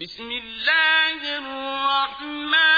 بسم الله الرحمن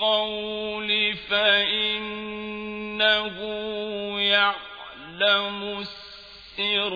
بالقول فإنه يعلم السر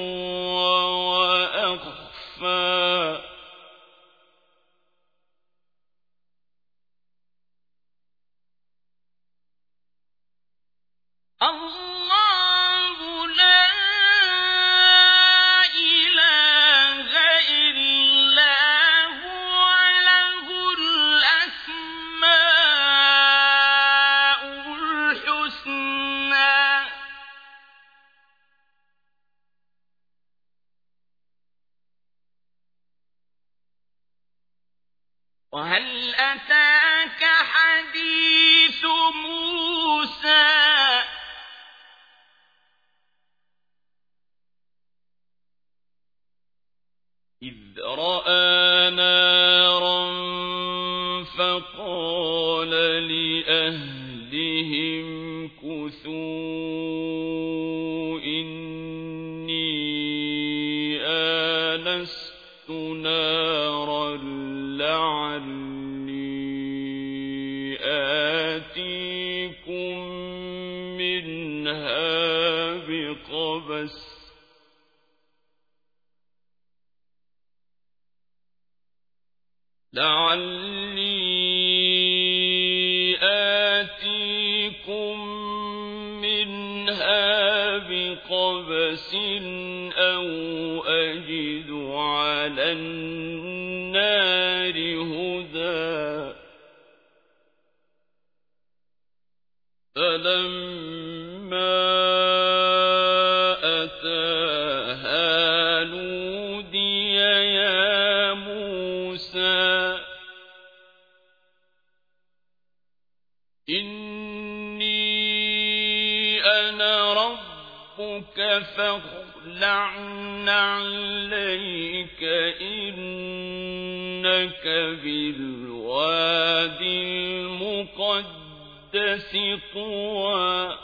ربك عليك إنك بالواد المقدس طوى.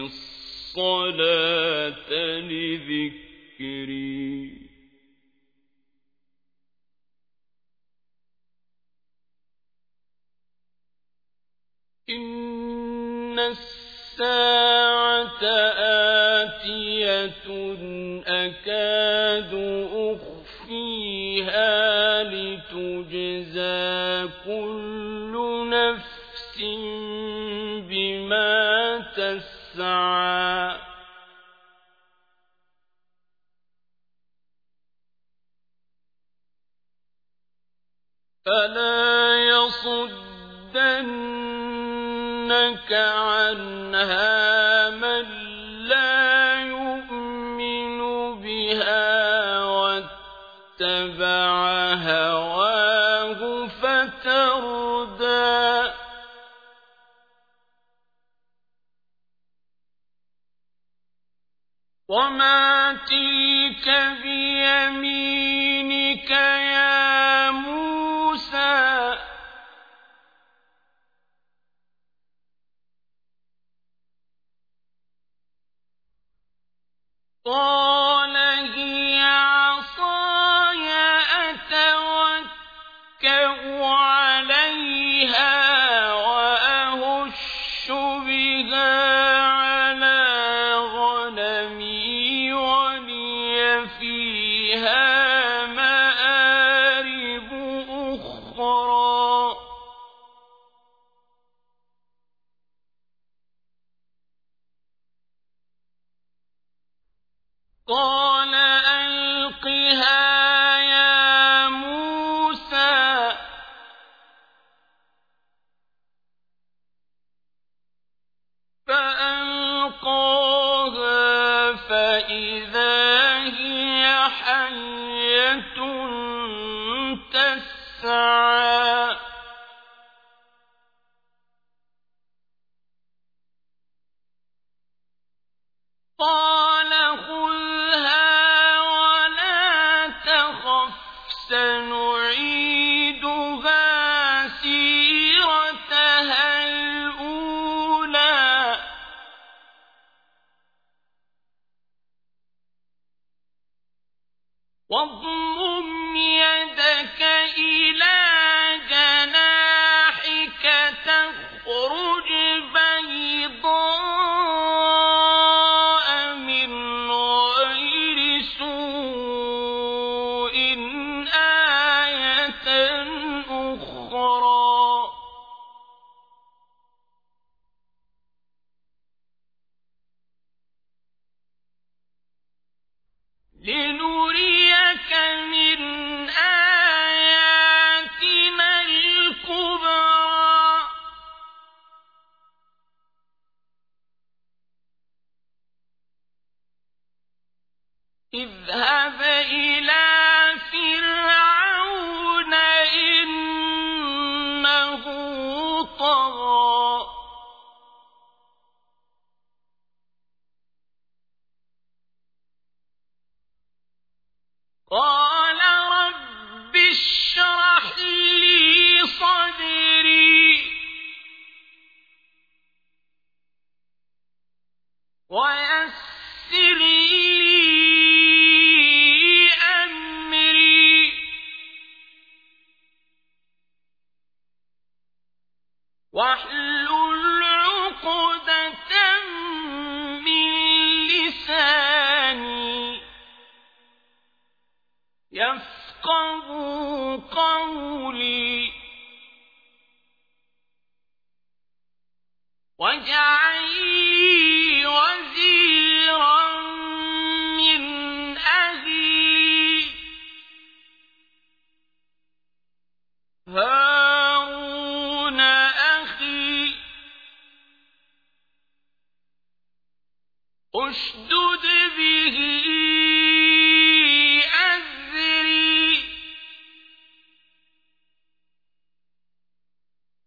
الصلاة لذكري. إن الساعة ناسية أكاد أخفيها لتجزى كل وما تلك بيمينك يا موسى قال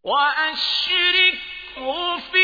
وأشركه في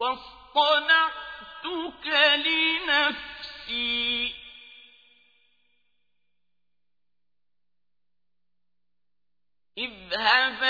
واصطنعتك لنفسي. اذهب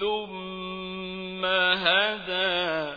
ثم هدى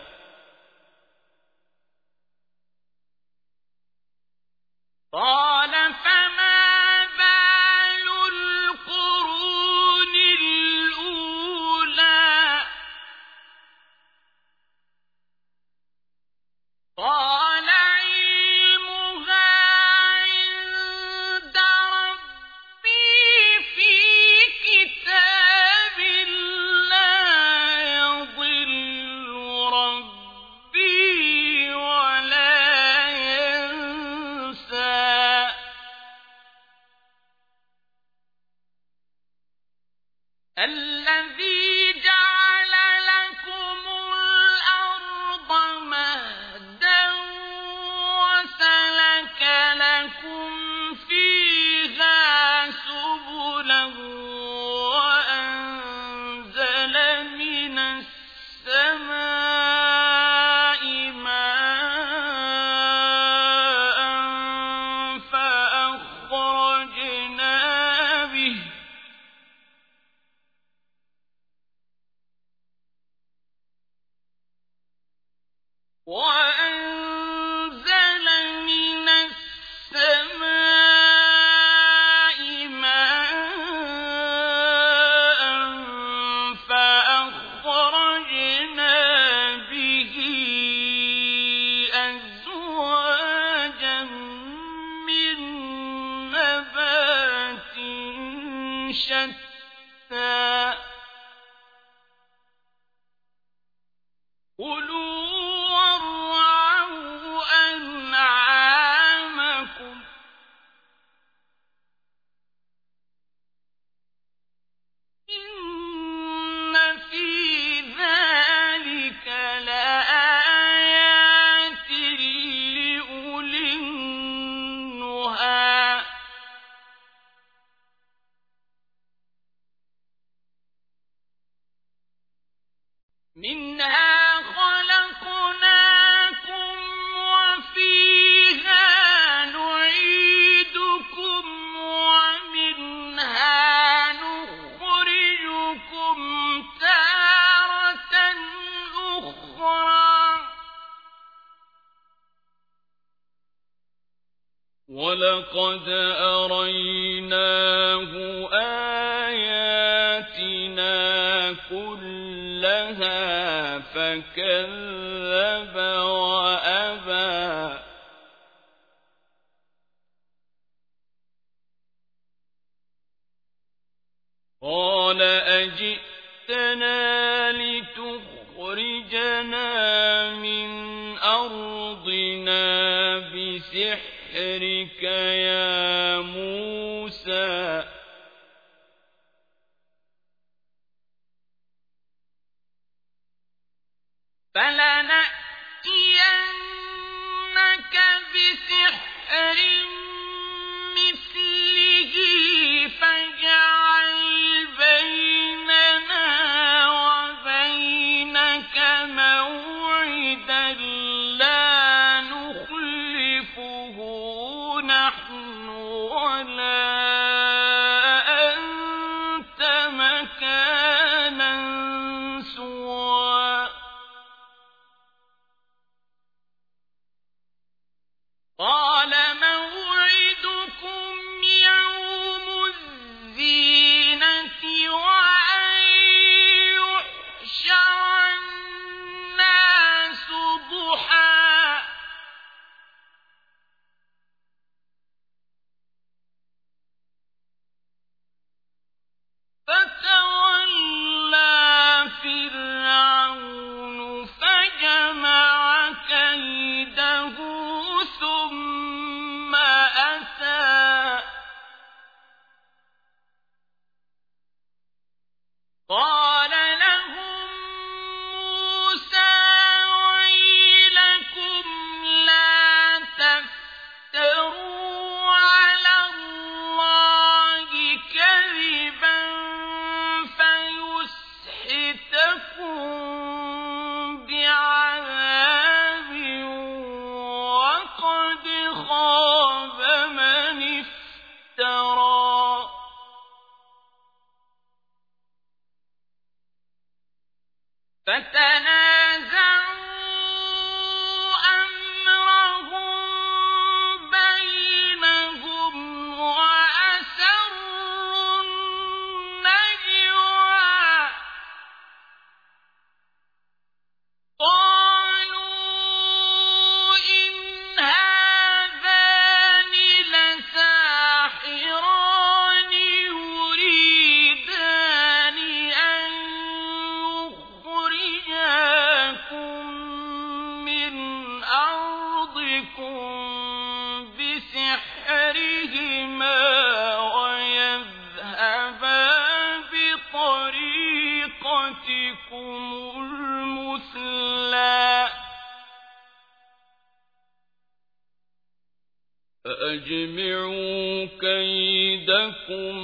فأجمعوا كيدكم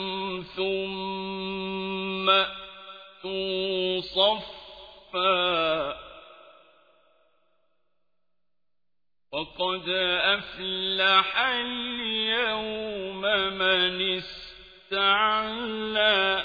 ثم أتوا صفا وقد أفلح اليوم من استعلى.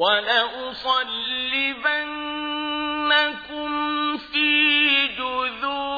ولأصلبنكم في جذوع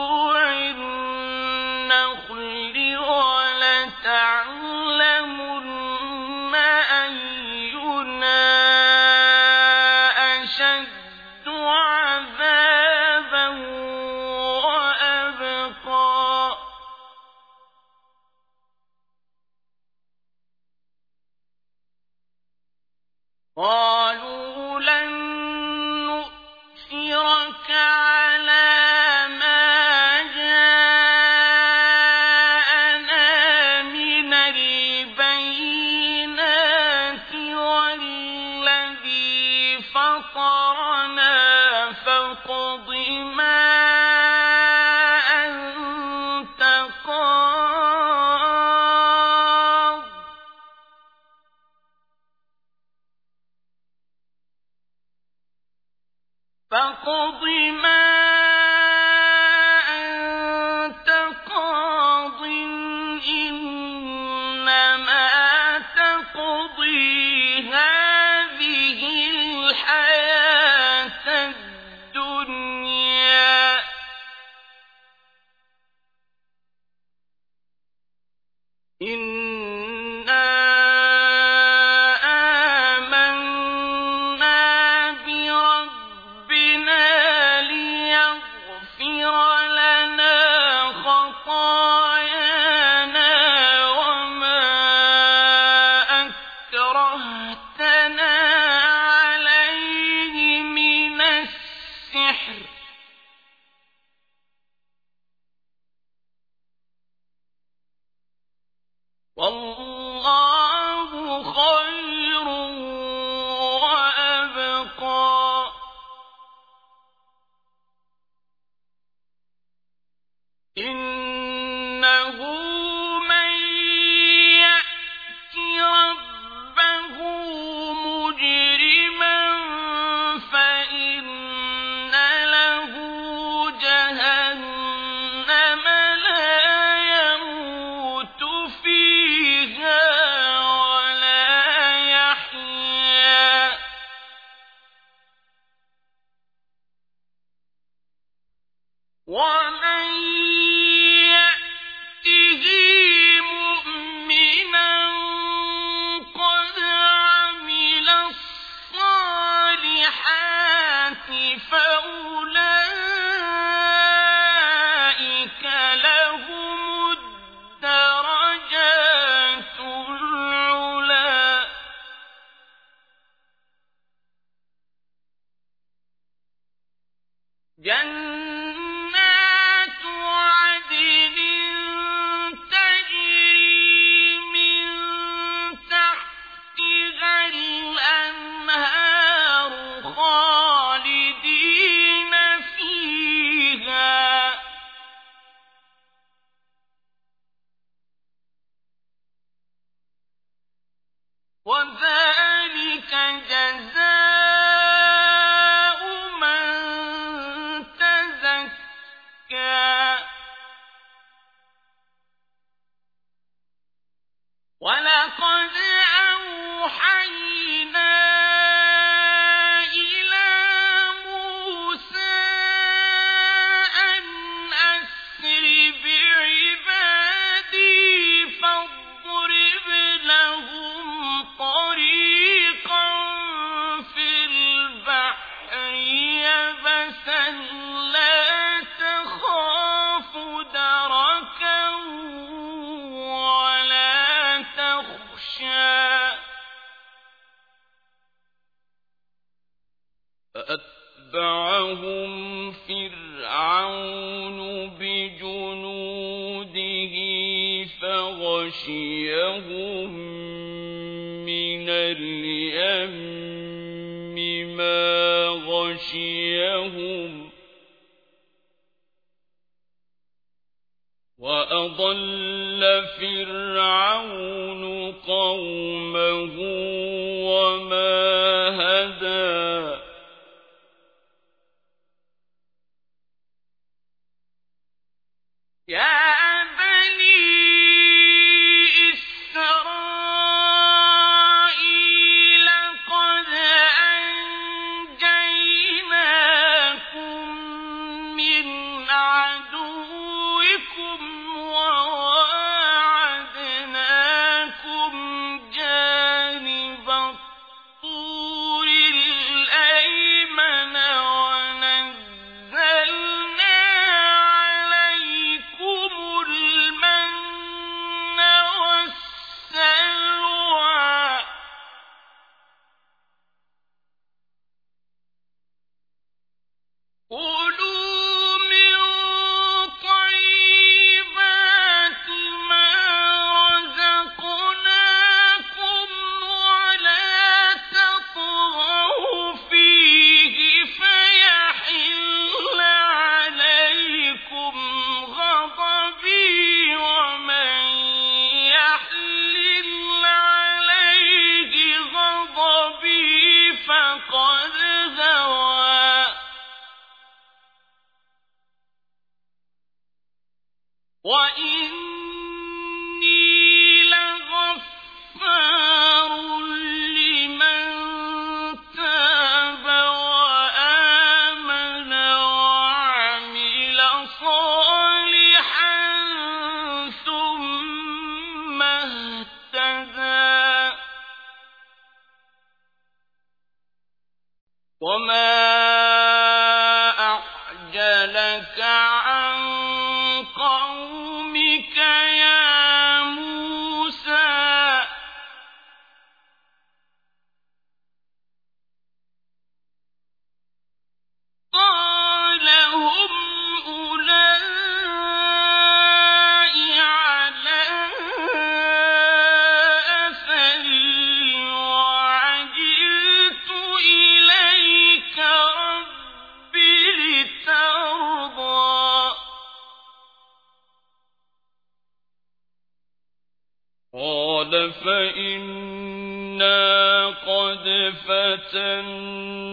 حَسَنٌ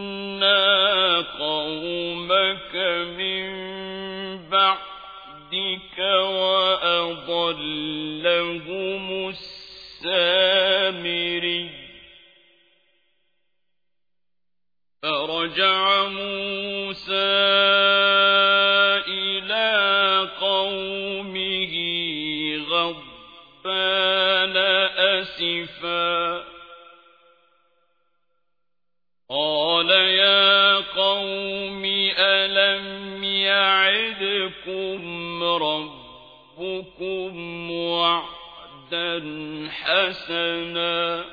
حسنا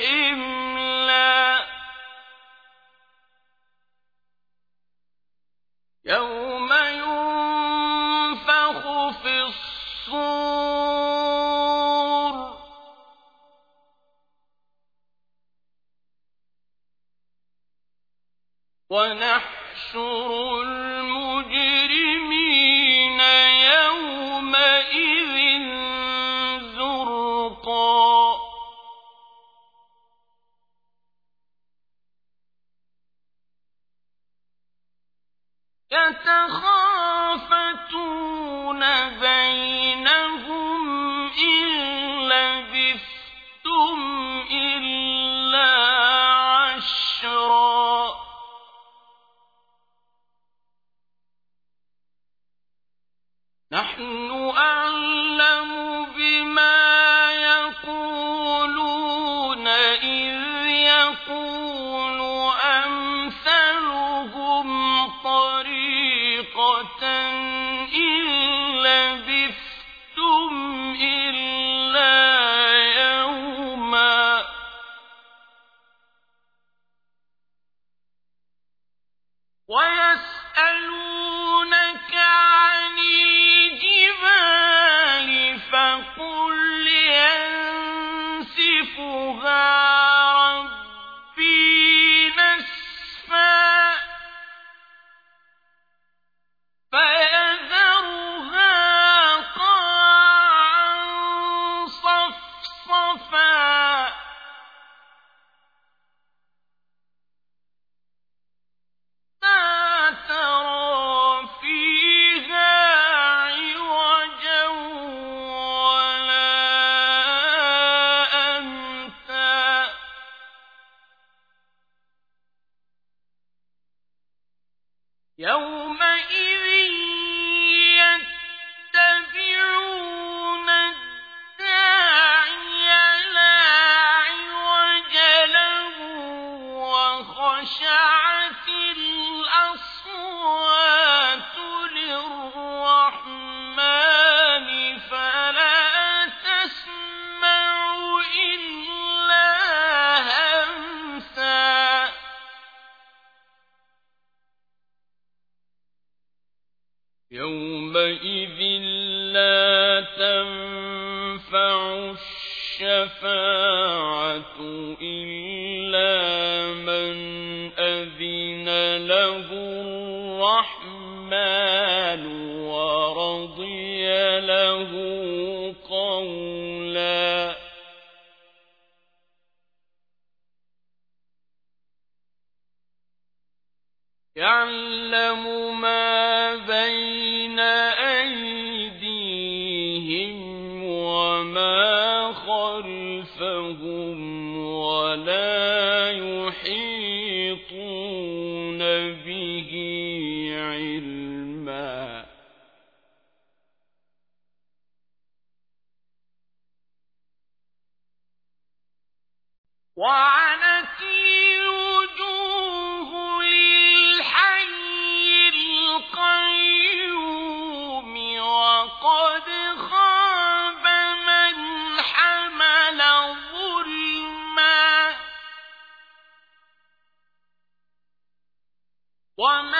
القيامة ظلما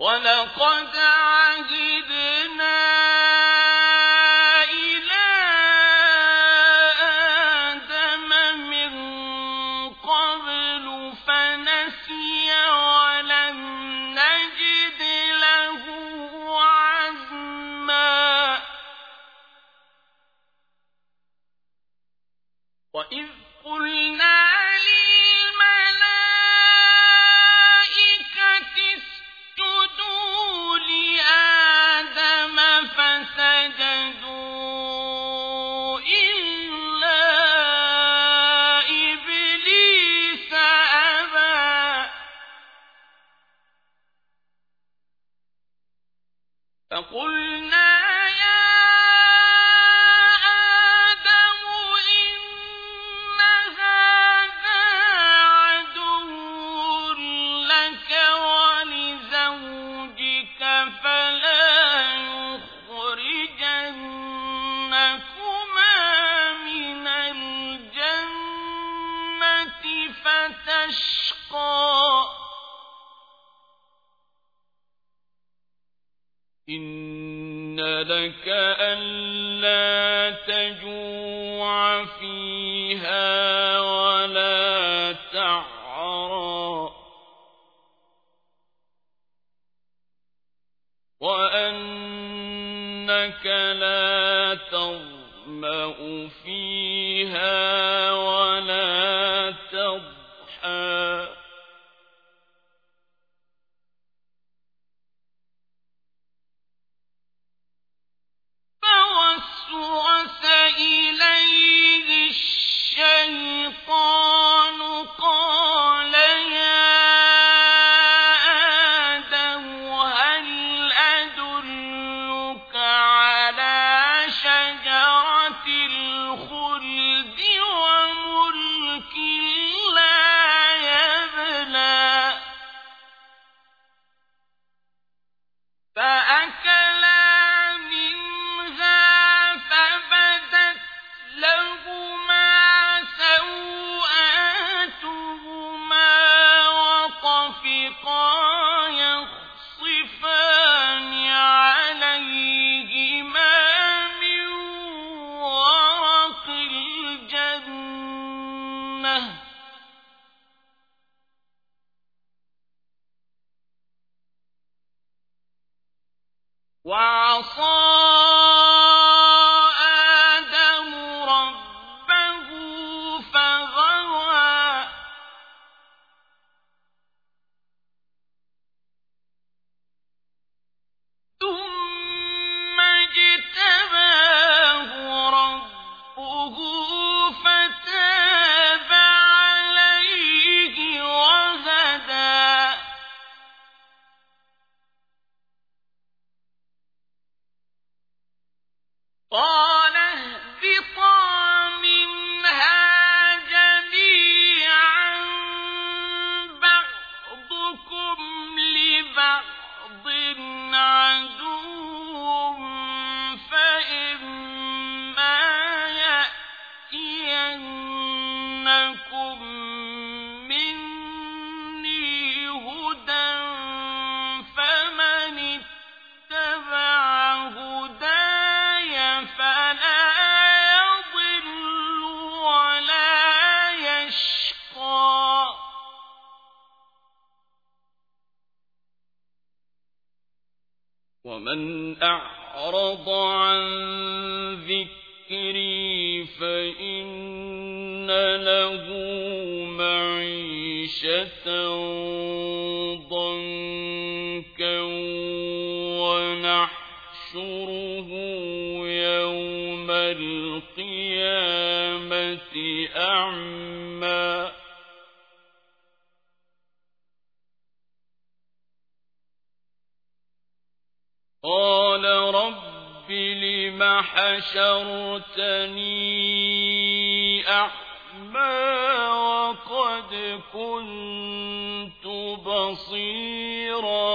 ولقد عهدنا وَلَا من أعرض عن ذكري فإن له معيشة حشرتني أعمى وقد كنت بصيراً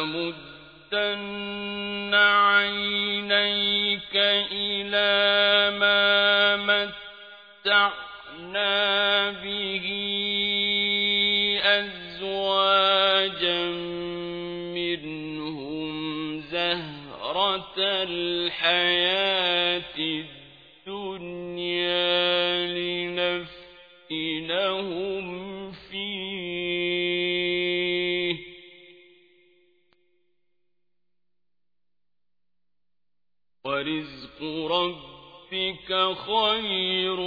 لَتَمُدَّنَّ عَيْنَيْكَ إِلَىٰ مَا مَتَّعْنَا بِهِ أَزْوَاجًا مِّنْهُمْ زَهْرَةَ الْحَيَاةِ ذلك خير